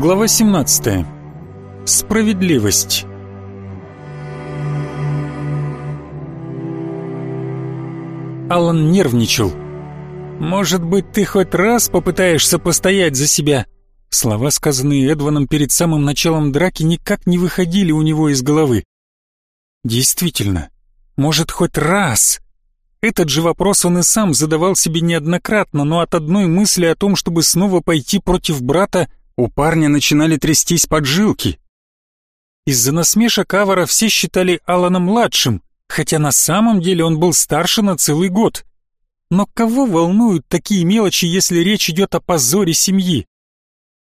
Глава 17. Справедливость. Алан нервничал. «Может быть, ты хоть раз попытаешься постоять за себя?» Слова, сказанные Эдваном перед самым началом драки, никак не выходили у него из головы. Действительно, может, хоть раз? Этот же вопрос он и сам задавал себе неоднократно, но от одной мысли о том, чтобы снова пойти против брата, у парня начинали трястись поджилки. Из-за насмешек Авара все считали Алана младшим, хотя на самом деле он был старше на целый год. Но кого волнуют такие мелочи, если речь идет о позоре семьи?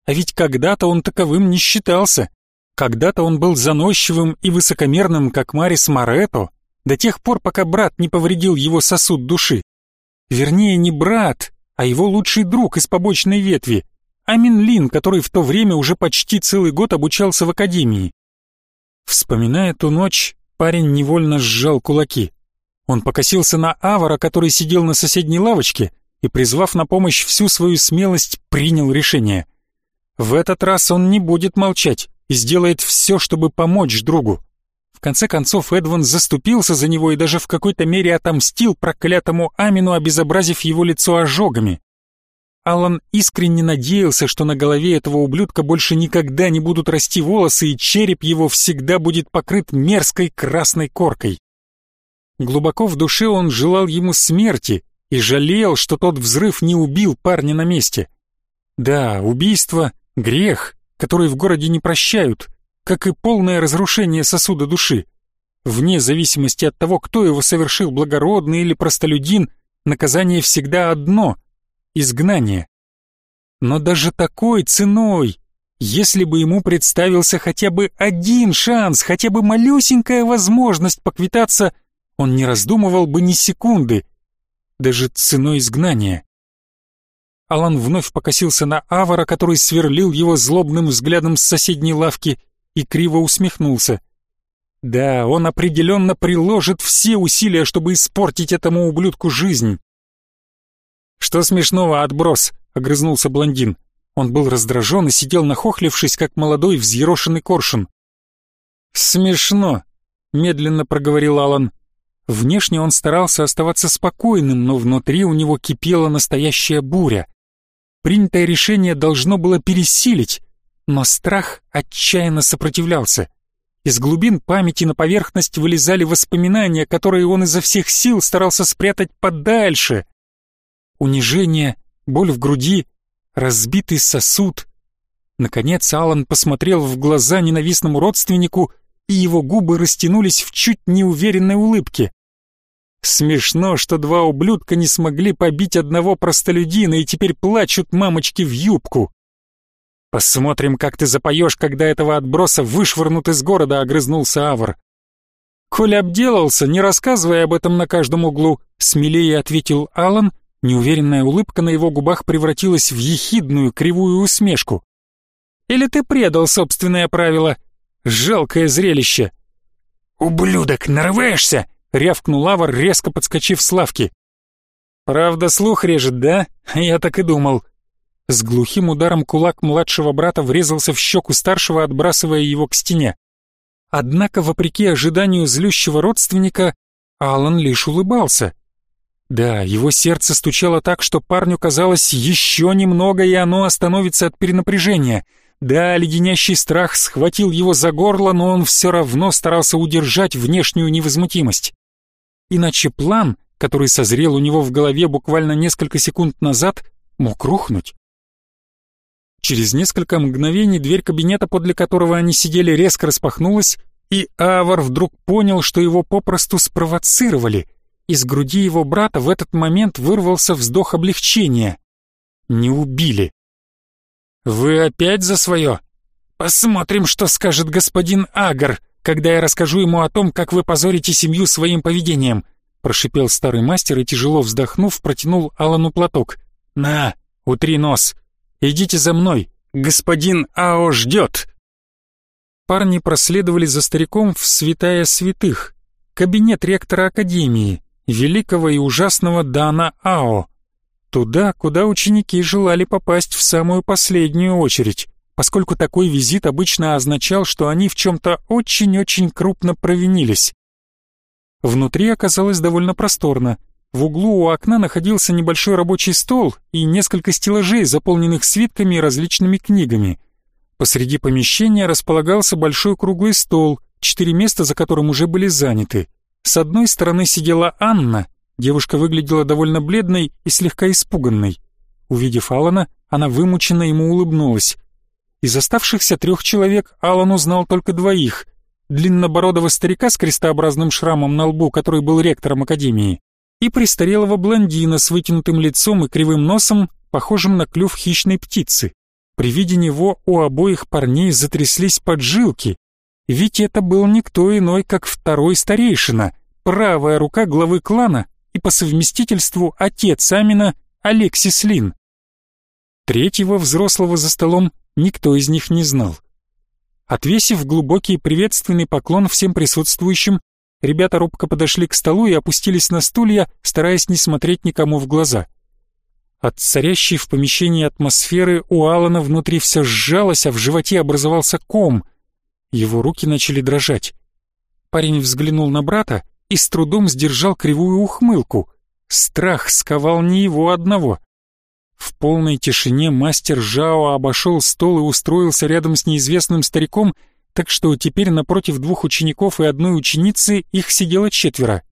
А ведь когда-то он таковым не считался. Когда-то он был заносчивым и высокомерным, как Марис Марето, до тех пор, пока брат не повредил его сосуд души. Вернее, не брат, а его лучший друг из побочной ветви, Амин Лин, который в то время уже почти целый год обучался в академии. Вспоминая ту ночь, парень невольно сжал кулаки. Он покосился на Авара, который сидел на соседней лавочке, и, призвав на помощь всю свою смелость, принял решение. В этот раз он не будет молчать и сделает все, чтобы помочь другу. В конце концов, Эдван заступился за него и даже в какой-то мере отомстил проклятому Амину, обезобразив его лицо ожогами. Алан искренне надеялся, что на голове этого ублюдка больше никогда не будут расти волосы, и череп его всегда будет покрыт мерзкой красной коркой. Глубоко в душе он желал ему смерти и жалел, что тот взрыв не убил парня на месте. Да, убийство — грех, который в городе не прощают, как и полное разрушение сосуда души. Вне зависимости от того, кто его совершил, благородный или простолюдин, наказание всегда одно — изгнание. Но даже такой ценой, если бы ему представился хотя бы один шанс, хотя бы малюсенькая возможность поквитаться, он не раздумывал бы ни секунды, даже ценой изгнания. Алан вновь покосился на Авара, который сверлил его злобным взглядом с соседней лавки и криво усмехнулся. Да, он определенно приложит все усилия, чтобы испортить этому ублюдку жизнь. «Что смешного, отброс?» — огрызнулся блондин. Он был раздражен и сидел нахохлившись, как молодой взъерошенный коршун. «Смешно», — медленно проговорил Алан. Внешне он старался оставаться спокойным, но внутри у него кипела настоящая буря. Принятое решение должно было пересилить, но страх отчаянно сопротивлялся. Из глубин памяти на поверхность вылезали воспоминания, которые он изо всех сил старался спрятать подальше унижение, боль в груди, разбитый сосуд. Наконец Алан посмотрел в глаза ненавистному родственнику, и его губы растянулись в чуть неуверенной улыбке. Смешно, что два ублюдка не смогли побить одного простолюдина и теперь плачут мамочки в юбку. «Посмотрим, как ты запоешь, когда этого отброса вышвырнут из города», — огрызнулся Авр. «Коль обделался, не рассказывай об этом на каждом углу», — смелее ответил Алан Неуверенная улыбка на его губах превратилась в ехидную кривую усмешку. «Или ты предал собственное правило? Жалкое зрелище!» «Ублюдок, нарываешься!» — рявкнул Авар, резко подскочив с лавки. «Правда, слух режет, да? Я так и думал». С глухим ударом кулак младшего брата врезался в щеку старшего, отбрасывая его к стене. Однако, вопреки ожиданию злющего родственника, Алан лишь улыбался — да, его сердце стучало так, что парню казалось еще немного, и оно остановится от перенапряжения. Да, леденящий страх схватил его за горло, но он все равно старался удержать внешнюю невозмутимость. Иначе план, который созрел у него в голове буквально несколько секунд назад, мог рухнуть. Через несколько мгновений дверь кабинета, подле которого они сидели, резко распахнулась, и Авар вдруг понял, что его попросту спровоцировали — из груди его брата в этот момент вырвался вздох облегчения. Не убили. «Вы опять за свое? Посмотрим, что скажет господин Агар, когда я расскажу ему о том, как вы позорите семью своим поведением», прошипел старый мастер и, тяжело вздохнув, протянул Алану платок. «На, утри нос. Идите за мной, господин Ао ждет». Парни проследовали за стариком в святая святых, кабинет ректора академии, великого и ужасного Дана Ао, туда, куда ученики желали попасть в самую последнюю очередь, поскольку такой визит обычно означал, что они в чем-то очень-очень крупно провинились. Внутри оказалось довольно просторно. В углу у окна находился небольшой рабочий стол и несколько стеллажей, заполненных свитками и различными книгами. Посреди помещения располагался большой круглый стол, четыре места за которым уже были заняты. С одной стороны сидела Анна, девушка выглядела довольно бледной и слегка испуганной. Увидев Алана, она вымученно ему улыбнулась. Из оставшихся трех человек Алан узнал только двоих. Длиннобородого старика с крестообразным шрамом на лбу, который был ректором академии, и престарелого блондина с вытянутым лицом и кривым носом, похожим на клюв хищной птицы. При виде него у обоих парней затряслись поджилки, ведь это был никто иной, как второй старейшина, правая рука главы клана и по совместительству отец Амина Алексис Лин. Третьего взрослого за столом никто из них не знал. Отвесив глубокий приветственный поклон всем присутствующим, ребята робко подошли к столу и опустились на стулья, стараясь не смотреть никому в глаза. От царящей в помещении атмосферы у Алана внутри все сжалось, а в животе образовался ком. Его руки начали дрожать. Парень взглянул на брата и с трудом сдержал кривую ухмылку. Страх сковал не его одного. В полной тишине мастер Жао обошел стол и устроился рядом с неизвестным стариком, так что теперь напротив двух учеников и одной ученицы их сидело четверо.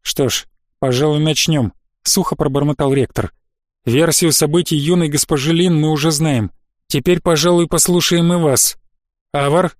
«Что ж, пожалуй, начнем», — сухо пробормотал ректор. «Версию событий юной госпожи Лин мы уже знаем. Теперь, пожалуй, послушаем и вас. Авар?»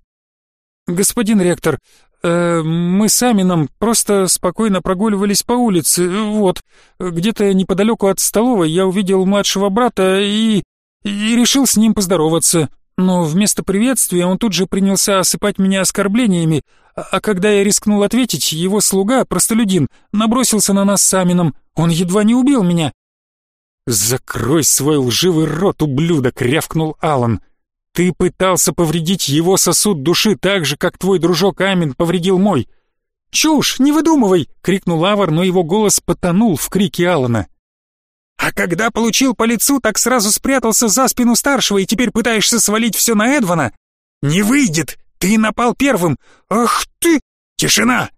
«Господин ректор, Э, мы сами нам просто спокойно прогуливались по улице, вот. Где-то неподалеку от столовой я увидел младшего брата и... и решил с ним поздороваться. Но вместо приветствия он тут же принялся осыпать меня оскорблениями, а когда я рискнул ответить, его слуга, простолюдин, набросился на нас с Амином. Он едва не убил меня. «Закрой свой лживый рот, ублюдок!» — рявкнул Алан. Ты пытался повредить его сосуд души так же, как твой дружок Амин повредил мой. Чушь, не выдумывай, крикнул Авар, но его голос потонул в крике Алана. А когда получил по лицу, так сразу спрятался за спину старшего и теперь пытаешься свалить все на Эдвана? Не выйдет. Ты напал первым. Ах ты! Тишина!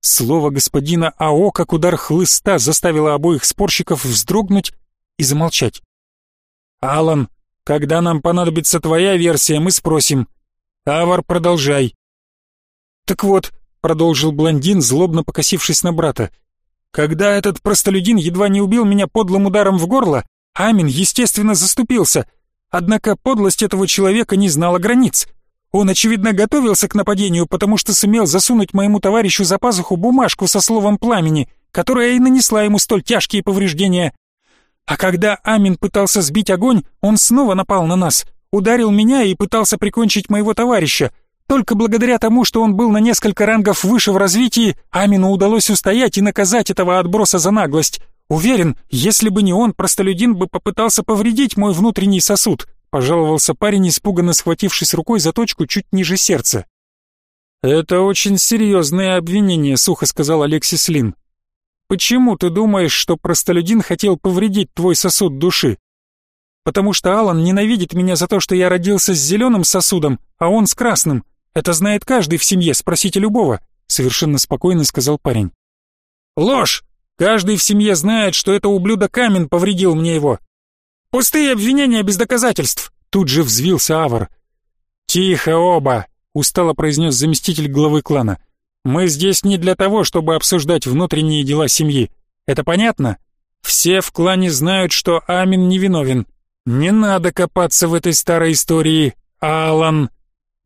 Слово господина АО, как удар хлыста, заставило обоих спорщиков вздрогнуть и замолчать. Алан когда нам понадобится твоя версия, мы спросим. Авар, продолжай. Так вот, продолжил блондин, злобно покосившись на брата. Когда этот простолюдин едва не убил меня подлым ударом в горло, Амин, естественно, заступился. Однако подлость этого человека не знала границ. Он, очевидно, готовился к нападению, потому что сумел засунуть моему товарищу за пазуху бумажку со словом «пламени», которая и нанесла ему столь тяжкие повреждения. А когда Амин пытался сбить огонь, он снова напал на нас, ударил меня и пытался прикончить моего товарища. Только благодаря тому, что он был на несколько рангов выше в развитии, Амину удалось устоять и наказать этого отброса за наглость. Уверен, если бы не он, простолюдин бы попытался повредить мой внутренний сосуд, пожаловался парень, испуганно схватившись рукой за точку чуть ниже сердца. «Это очень серьезное обвинение», — сухо сказал Алексис Лин. Почему ты думаешь, что простолюдин хотел повредить твой сосуд души? Потому что Алан ненавидит меня за то, что я родился с зеленым сосудом, а он с красным. Это знает каждый в семье, спросите любого, совершенно спокойно сказал парень. Ложь! Каждый в семье знает, что это ублюдок Камен повредил мне его. Пустые обвинения без доказательств. Тут же взвился Авар. Тихо оба, устало произнес заместитель главы клана. Мы здесь не для того, чтобы обсуждать внутренние дела семьи. Это понятно? Все в клане знают, что Амин невиновен. Не надо копаться в этой старой истории, Алан.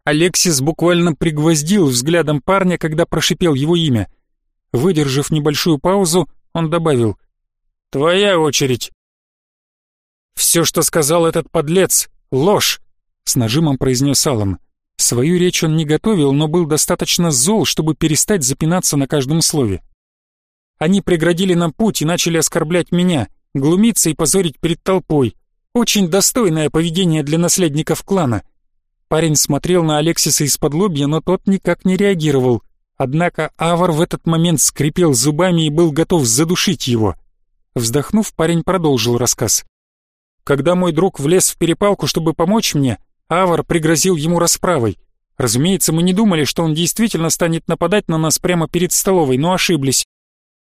Алексис буквально пригвоздил взглядом парня, когда прошипел его имя. Выдержав небольшую паузу, он добавил «Твоя очередь». «Все, что сказал этот подлец, ложь», — с нажимом произнес Алан. Свою речь он не готовил, но был достаточно зол, чтобы перестать запинаться на каждом слове. Они преградили нам путь и начали оскорблять меня, глумиться и позорить перед толпой. Очень достойное поведение для наследников клана. Парень смотрел на Алексиса из-под лобья, но тот никак не реагировал. Однако Авар в этот момент скрипел зубами и был готов задушить его. Вздохнув, парень продолжил рассказ. Когда мой друг влез в перепалку, чтобы помочь мне, Авар пригрозил ему расправой. Разумеется, мы не думали, что он действительно станет нападать на нас прямо перед столовой, но ошиблись.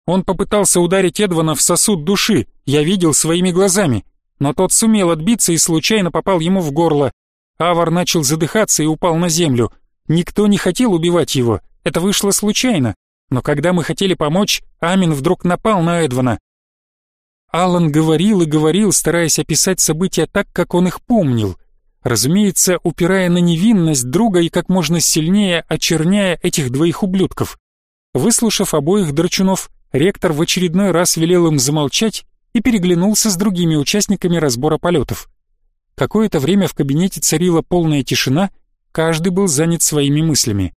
Он попытался ударить Эдвана в сосуд души, я видел своими глазами, но тот сумел отбиться и случайно попал ему в горло. Авар начал задыхаться и упал на землю. Никто не хотел убивать его, это вышло случайно. Но когда мы хотели помочь, Амин вдруг напал на Эдвана. Алан говорил и говорил, стараясь описать события так, как он их помнил. Разумеется, упирая на невинность друга и как можно сильнее очерняя этих двоих ублюдков. Выслушав обоих драчунов, ректор в очередной раз велел им замолчать и переглянулся с другими участниками разбора полетов. Какое-то время в кабинете царила полная тишина, каждый был занят своими мыслями.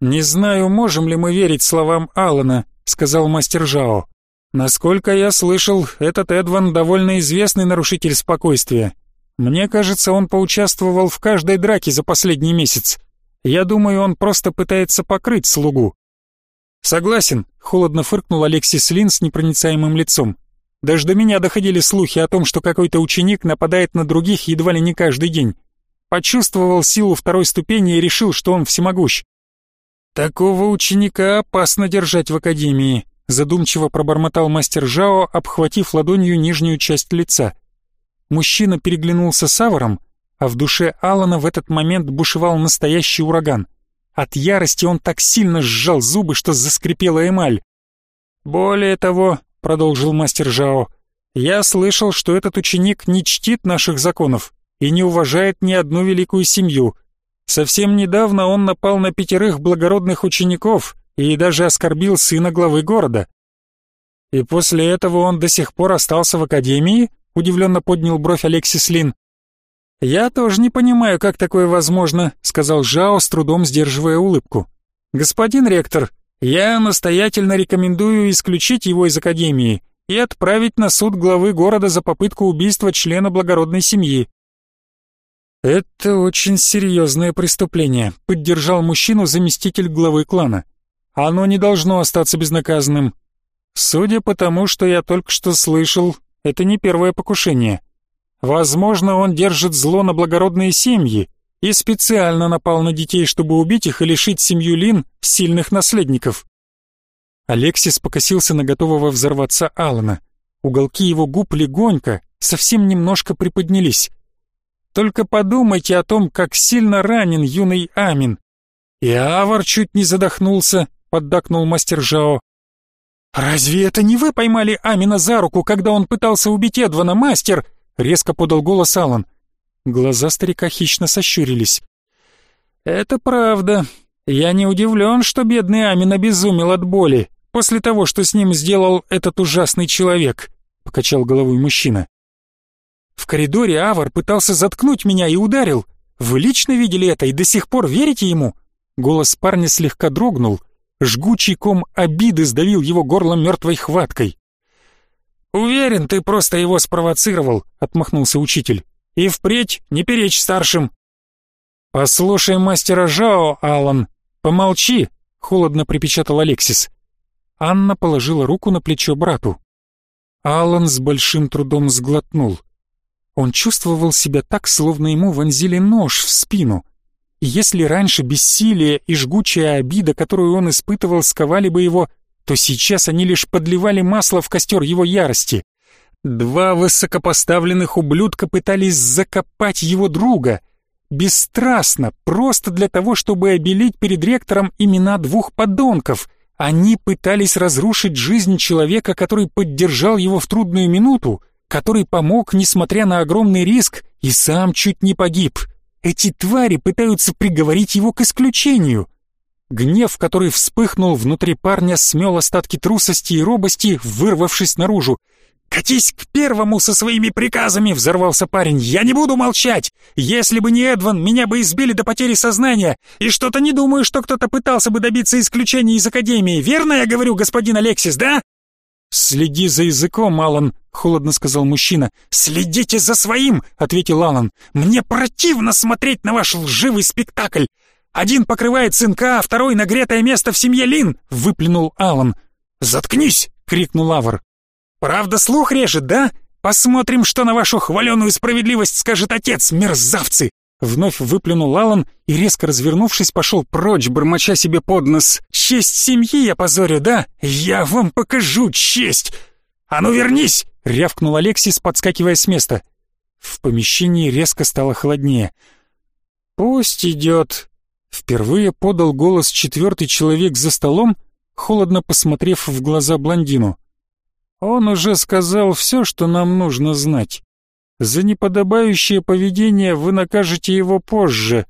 «Не знаю, можем ли мы верить словам Алана», — сказал мастер Жао. «Насколько я слышал, этот Эдван довольно известный нарушитель спокойствия. Мне кажется, он поучаствовал в каждой драке за последний месяц. Я думаю, он просто пытается покрыть слугу». «Согласен», — холодно фыркнул Алексис Лин с непроницаемым лицом. «Даже до меня доходили слухи о том, что какой-то ученик нападает на других едва ли не каждый день. Почувствовал силу второй ступени и решил, что он всемогущ. «Такого ученика опасно держать в академии», задумчиво пробормотал мастер Жао, обхватив ладонью нижнюю часть лица. Мужчина переглянулся с Аваром, а в душе Алана в этот момент бушевал настоящий ураган. От ярости он так сильно сжал зубы, что заскрипела эмаль. «Более того», — продолжил мастер Жао, — «я слышал, что этот ученик не чтит наших законов и не уважает ни одну великую семью, Совсем недавно он напал на пятерых благородных учеников и даже оскорбил сына главы города. И после этого он до сих пор остался в академии? Удивленно поднял бровь Алексис Лин. «Я тоже не понимаю, как такое возможно», — сказал Жао, с трудом сдерживая улыбку. «Господин ректор, я настоятельно рекомендую исключить его из академии и отправить на суд главы города за попытку убийства члена благородной семьи. «Это очень серьезное преступление», — поддержал мужчину заместитель главы клана. «Оно не должно остаться безнаказанным. Судя по тому, что я только что слышал, это не первое покушение. Возможно, он держит зло на благородные семьи и специально напал на детей, чтобы убить их и лишить семью Лин сильных наследников». Алексис покосился на готового взорваться Алана. Уголки его губ легонько, совсем немножко приподнялись. Только подумайте о том, как сильно ранен юный Амин. И Авар чуть не задохнулся, поддакнул мастер Жао. «Разве это не вы поймали Амина за руку, когда он пытался убить Эдвана, мастер?» — резко подал голос Алан. Глаза старика хищно сощурились. «Это правда. Я не удивлен, что бедный Амин обезумел от боли после того, что с ним сделал этот ужасный человек», — покачал головой мужчина. В коридоре Авар пытался заткнуть меня и ударил. Вы лично видели это и до сих пор верите ему?» Голос парня слегка дрогнул. Жгучий ком обиды сдавил его горло мертвой хваткой. «Уверен, ты просто его спровоцировал», — отмахнулся учитель. «И впредь не перечь старшим». «Послушай мастера Жао, Алан, помолчи», — холодно припечатал Алексис. Анна положила руку на плечо брату. Алан с большим трудом сглотнул. Он чувствовал себя так, словно ему вонзили нож в спину. Если раньше бессилие и жгучая обида, которую он испытывал, сковали бы его, то сейчас они лишь подливали масло в костер его ярости. Два высокопоставленных ублюдка пытались закопать его друга. Бесстрастно, просто для того, чтобы обелить перед ректором имена двух подонков. Они пытались разрушить жизнь человека, который поддержал его в трудную минуту, который помог, несмотря на огромный риск, и сам чуть не погиб. Эти твари пытаются приговорить его к исключению. Гнев, который вспыхнул внутри парня, смел остатки трусости и робости, вырвавшись наружу. «Катись к первому со своими приказами!» — взорвался парень. «Я не буду молчать! Если бы не Эдван, меня бы избили до потери сознания! И что-то не думаю, что кто-то пытался бы добиться исключения из Академии! Верно я говорю, господин Алексис, да?» «Следи за языком, Алан», — холодно сказал мужчина. «Следите за своим», — ответил Алан. «Мне противно смотреть на ваш лживый спектакль. Один покрывает сынка, а второй нагретое место в семье Лин», — выплюнул Алан. «Заткнись!» — крикнул Авар. «Правда слух режет, да? Посмотрим, что на вашу хваленую справедливость скажет отец, мерзавцы!» Вновь выплюнул Алан и, резко развернувшись, пошел прочь, бормоча себе под нос. «Честь семьи я позорю, да? Я вам покажу честь!» «А ну вернись!» — рявкнул Алексис, подскакивая с места. В помещении резко стало холоднее. «Пусть идет!» Впервые подал голос четвертый человек за столом, холодно посмотрев в глаза блондину. «Он уже сказал все, что нам нужно знать. За неподобающее поведение вы накажете его позже.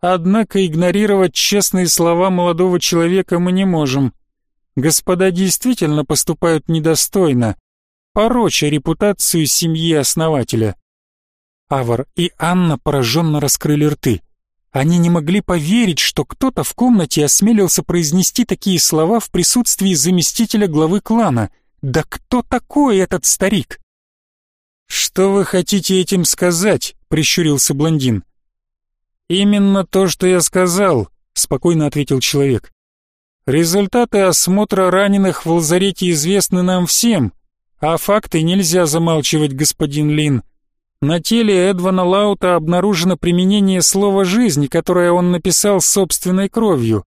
Однако игнорировать честные слова молодого человека мы не можем. Господа действительно поступают недостойно, пороча репутацию семьи основателя». Авар и Анна пораженно раскрыли рты. Они не могли поверить, что кто-то в комнате осмелился произнести такие слова в присутствии заместителя главы клана. Да кто такой этот старик? «Что вы хотите этим сказать?» — прищурился блондин. «Именно то, что я сказал», — спокойно ответил человек. «Результаты осмотра раненых в лазарете известны нам всем, а факты нельзя замалчивать, господин Лин. На теле Эдвана Лаута обнаружено применение слова «жизнь», которое он написал собственной кровью.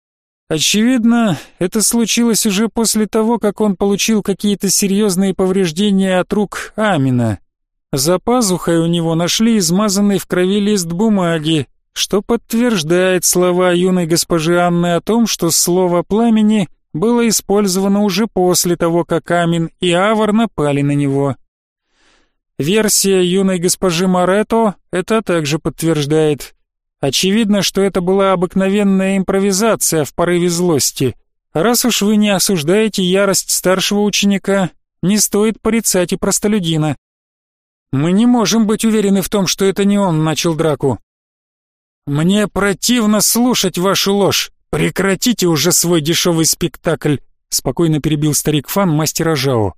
Очевидно, это случилось уже после того, как он получил какие-то серьезные повреждения от рук Амина. За пазухой у него нашли измазанный в крови лист бумаги, что подтверждает слова юной госпожи Анны о том, что слово «пламени» было использовано уже после того, как Амин и Авар напали на него. Версия юной госпожи Марето это также подтверждает. Очевидно, что это была обыкновенная импровизация в порыве злости. Раз уж вы не осуждаете ярость старшего ученика, не стоит порицать и простолюдина. Мы не можем быть уверены в том, что это не он начал драку. Мне противно слушать вашу ложь. Прекратите уже свой дешевый спектакль, спокойно перебил старик Фан мастера Жао.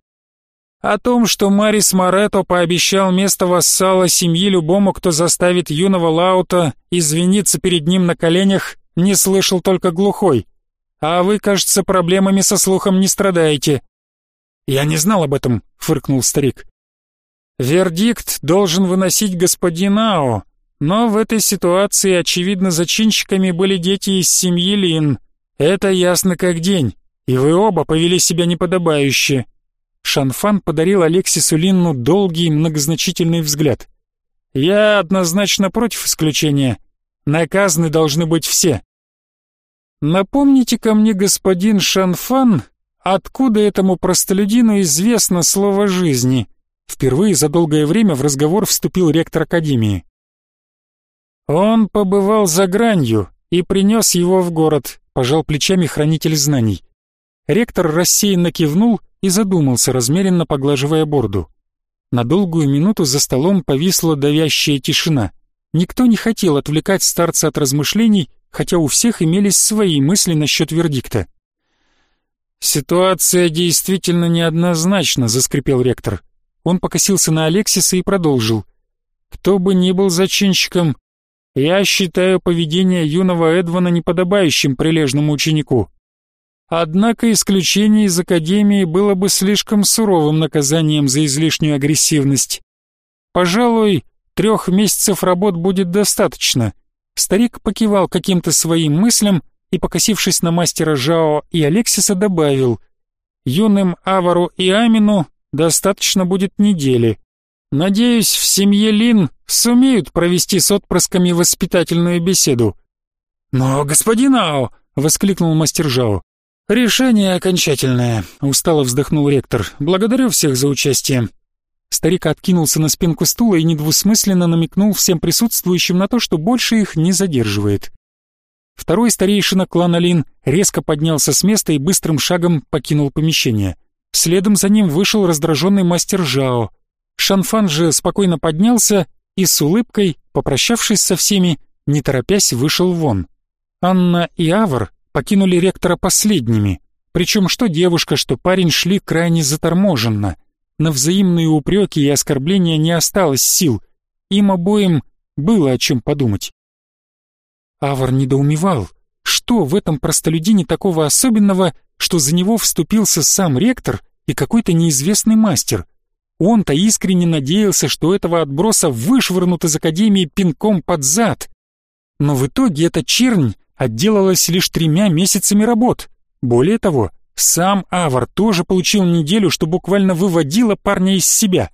О том, что Марис Морето пообещал место вассала семьи любому, кто заставит юного Лаута извиниться перед ним на коленях, не слышал только глухой. А вы, кажется, проблемами со слухом не страдаете. Я не знал об этом, фыркнул старик. Вердикт должен выносить господин Ао, но в этой ситуации, очевидно, зачинщиками были дети из семьи Лин. Это ясно как день, и вы оба повели себя неподобающе. Шанфан подарил Алексису Линну долгий многозначительный взгляд. «Я однозначно против исключения. Наказаны должны быть все». «Напомните-ка мне, господин Шанфан, откуда этому простолюдину известно слово «жизни»?» Впервые за долгое время в разговор вступил ректор Академии. «Он побывал за гранью и принес его в город», — пожал плечами хранитель знаний. Ректор рассеянно кивнул и задумался, размеренно поглаживая борду. На долгую минуту за столом повисла давящая тишина. Никто не хотел отвлекать старца от размышлений, хотя у всех имелись свои мысли насчет вердикта. «Ситуация действительно неоднозначна», — заскрипел ректор. Он покосился на Алексиса и продолжил. «Кто бы ни был зачинщиком, я считаю поведение юного Эдвана неподобающим прилежному ученику. Однако исключение из Академии было бы слишком суровым наказанием за излишнюю агрессивность. Пожалуй, трех месяцев работ будет достаточно. Старик покивал каким-то своим мыслям и, покосившись на мастера Жао и Алексиса, добавил, «Юным Авару и Амину достаточно будет недели. Надеюсь, в семье Лин сумеют провести с отпрысками воспитательную беседу». «Но, господин Ао!» — воскликнул мастер Жао. «Решение окончательное», — устало вздохнул ректор. «Благодарю всех за участие». Старик откинулся на спинку стула и недвусмысленно намекнул всем присутствующим на то, что больше их не задерживает. Второй старейшина клана Лин резко поднялся с места и быстрым шагом покинул помещение. Следом за ним вышел раздраженный мастер Жао. Шанфан же спокойно поднялся и с улыбкой, попрощавшись со всеми, не торопясь вышел вон. Анна и Авр покинули ректора последними, причем что девушка, что парень шли крайне заторможенно. На взаимные упреки и оскорбления не осталось сил, им обоим было о чем подумать. Авар недоумевал, что в этом простолюдине такого особенного, что за него вступился сам ректор и какой-то неизвестный мастер. Он-то искренне надеялся, что этого отброса вышвырнут из Академии пинком под зад. Но в итоге эта чернь отделалась лишь тремя месяцами работ. Более того, сам Авар тоже получил неделю, что буквально выводило парня из себя.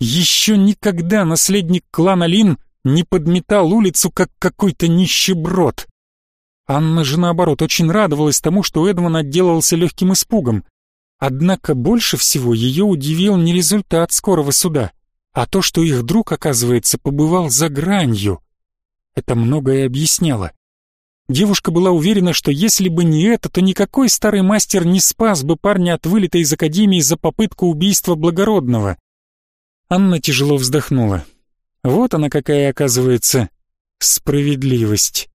Еще никогда наследник клана Лин не подметал улицу, как какой-то нищеброд. Анна же, наоборот, очень радовалась тому, что Эдмон отделался легким испугом. Однако больше всего ее удивил не результат скорого суда, а то, что их друг, оказывается, побывал за гранью. Это многое объясняло. Девушка была уверена, что если бы не это, то никакой старый мастер не спас бы парня от вылета из академии за попытку убийства благородного. Анна тяжело вздохнула. Вот она какая, оказывается, справедливость.